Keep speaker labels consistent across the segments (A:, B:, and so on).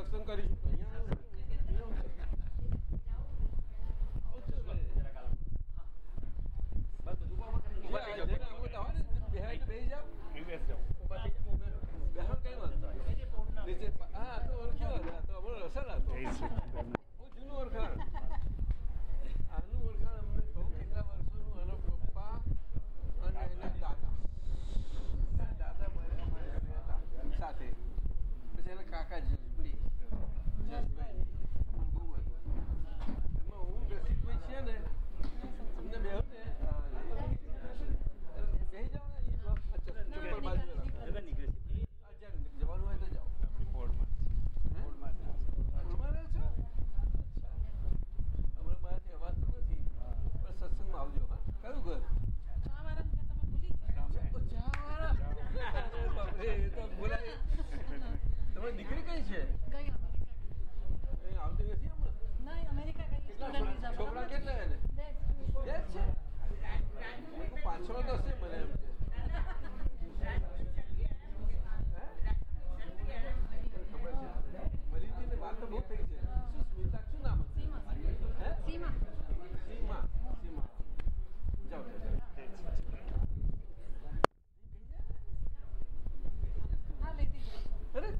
A: સત્સંગ કરીશું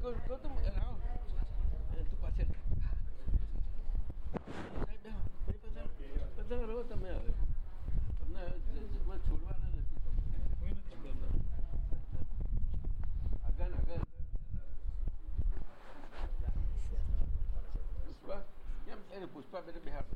A: અરે કો કો તું આવો એ તું પાછળ સાહેબ બેહો મારી પાસે પધારો તમે હવે તમને જ- જ- મને છોડવાના નથી તમને આગળ આગળ પુષ્પા કેમ એને પુષ્પા બેને બેહાડ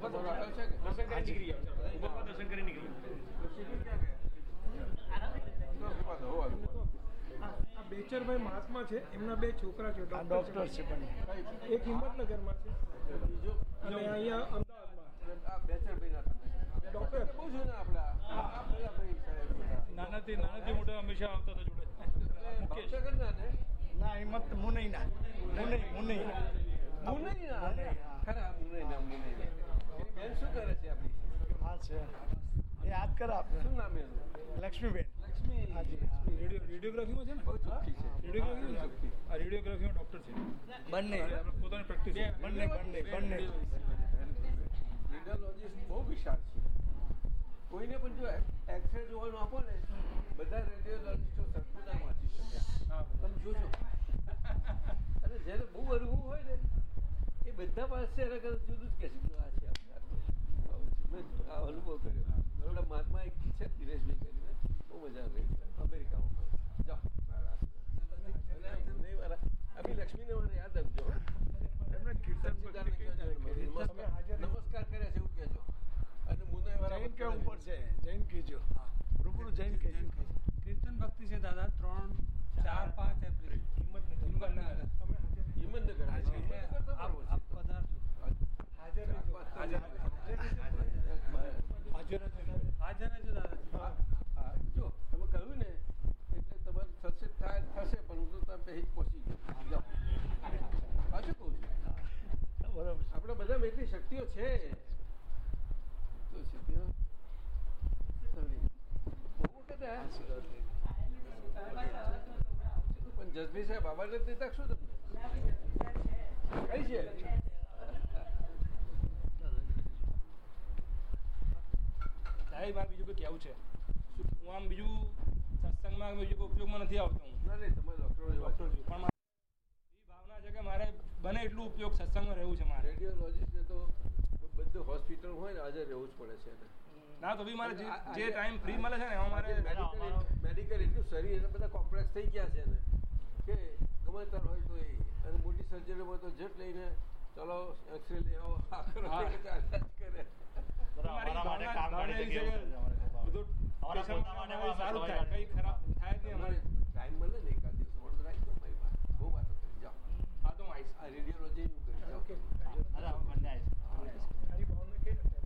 A: આ તો ઉપર તો રાખેલ છે કે શિબિર ક્યાં ગયા? તો ઉભા થો, હો આવ્યું.
B: આ બેચરભાઈ મહાત્મા છે એમના બે છોકરા છે
C: આ ડોક્ટર છે પણ
B: કઈ? એક હિંમતનગરમાં છે
A: બીજું
B: અને અહીંયા અમદાવાદમાં
A: આ બેચરભાઈ ના તમે
B: ડોક્ટર.
A: બહુ જૂના આપણા આ આ પેલા ભાઈ સાહેબ બધા.
D: નાનાથી નાનાથી મોટા હંમેશા આવતા હતા જોડે
A: એ
D: મુકેશ
A: ભાવનગરના ને
C: ના હિંમત મુનઈ ના મુનઈ મુનઈ
A: મુનૈના
C: મુનઈ, હા.
A: ખરા મુનૈના મુનૈના એની બેન શું કરે છે આપણી
C: હા છે એ યાદ કર આપને
A: શું નામ એનું
C: લક્ષ્મીબેન
A: લક્ષ્મી
C: હાજી, હા.
D: રેડિયો રેડિયોગ્રાફીમાં છે ને
A: બહુ ચોખ્ખી છે
D: રેડિયોગ્રાફી
A: બહુ ચોખ્ખી.
D: આ રેડિયોગ્રાફીમાં ડોક્ટર છે
C: બંને
D: અને આપણે પોતાની પ્રેક્ટિસ
C: બંને બંને બંને
A: રેડિયોલોજીસ્ટ બહુ વિશાળ છે કોઈને પણ જો એક્સરે જોવાનું આપો ને બધા રેડિયોલોજીસ્ટો સરખું ના વાંચી શકે તમે જોજો અને જ્યારે બહુ અરવું હોય ને એ બધા પાસે અલગ અલગ જુદું જ કહે છે મેં આ અનુભવ કર્યો. બરોડા મહાત્મા એક છે દિનેશભાઈ કરીને. બહુ મજા આવી. અમેરિકામાં જાઓ. અભી લક્ષ્મીને યાદ આપજો હો.
D: કીર્તન
A: મને. નમસ્કાર. નમસ્કાર કર્યા છે એવું કહેજો. અને
C: જૈન કે ઉપર છે. જૈન કહેજો. રૂબરૂ જૈન કહેજો.
E: કીર્તન ભક્તિ છે દાદા ત્રણ ચાર. પાંચ એપ્રિલ. હિંમતનગર.
A: હિંમતનગર. હિંમતનગર.
E: પધારજો.
B: હાજર
A: હાજર.
C: હાજર જ
E: હાજર દાદા
A: હા, જો તમે કહ્યું ને એટલે તમારે થશે થાય થશે પણ હું તો તમે પહેલી જ પહોંચી ગયો. જાઓ. પાછું કહું છું?
C: બરાબર
A: આપણે બધામાં એટલી શક્તિઓ છે. તો છે? આયા. પણ જસભી સાહેબ આવા નથી દેતા શું તમને? કઈ છે?
D: સાહેબ મારે બીજું કંઈ કહેવું છે? હું આમ બીજું સત્સંગમાં બીજું કોઈ ઉપયોગમાં નથી આવતો હું. પણ એ ભાવના છે કે મારે બને એટલું ઉપયોગ સત્સંગમાં રહેવું છે મારે.
A: રેડિયોલોજીસ્ટને તો બધું હોસ્પિટલ હોય ને હાજર રહેવું જ પડે છે
D: ના તો બી મારે જે ટાઈમ ફ્રી મળે છે ને એમાં મારે
A: મેડિકલ એટલું શરીર એટલે બધા કોમ્પ્લેક્સ થઈ ગયા છે ને કે ગમે ત્યારે હોય તો એ. અને મોટી સર્જરીમાં તો જેટ લઈને ચલો એક્સરે લઈ આવો આ કરો.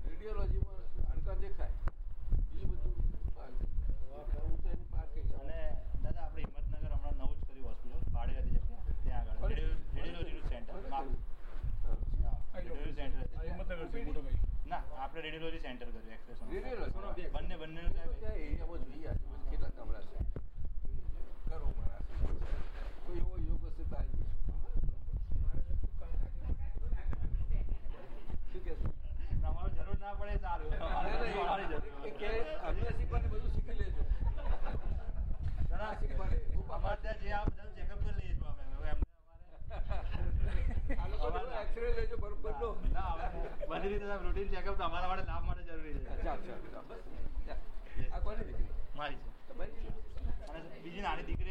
F: રેડિયોલોજીમાં
D: અણકા
F: દેખાય. બીજું
D: બધું
F: અને
D: દાદા
F: આપણે
D: હિંમતનગર હમણાં નવું જ
B: કર્યું હોસ્પિટલ ભાડે
A: હતી ત્યાં આગળ.
C: રેડિયોલોજીનું સેન્ટર રેડિયો
F: સેન્ટર આપણે રેડિયોલોજી સેન્ટર કર્યું એક્સપ્રેસ બંને બંને
A: એરિયામાં જોઈએ આજુબાજુ કેટલા કમરા છે? કરો મારા કોઈ એવો યોગ હશે તો આવી શું કહેશું?
F: તમારો જરૂર ના પડે સારું.
A: અમને શીખવાને બધું શીખી લેજો.
F: ઘણા શીખવાને બધી રીતે રૂટીન ચેકઅપ તમારા માટે લાભ માટે જરૂરી છે.
A: આ
F: મારી છે. બીજી નાની દીકરી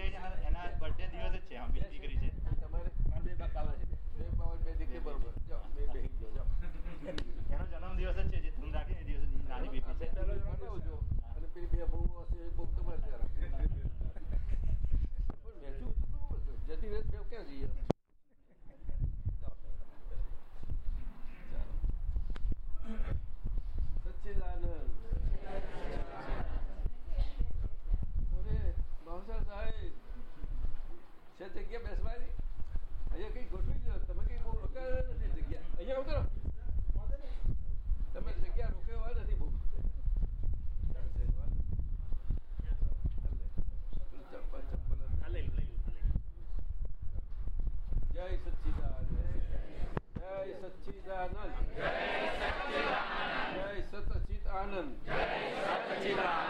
A: જગ્યા બેસવાની અહીંયા કઈ ગોઠવી દો તમે કઈ બહુ રોકાવા નથી જગ્યા અહીંયા ઉતરો તમે જગ્યા રોકાવા નથી બહુ જય સચ્ચિદાનંદ જય સચ્ચિદાનંદ જય સચ્ચિદાનંદ જય સચ્ચિદાનંદ
D: જય સચ્ચિદાનંદ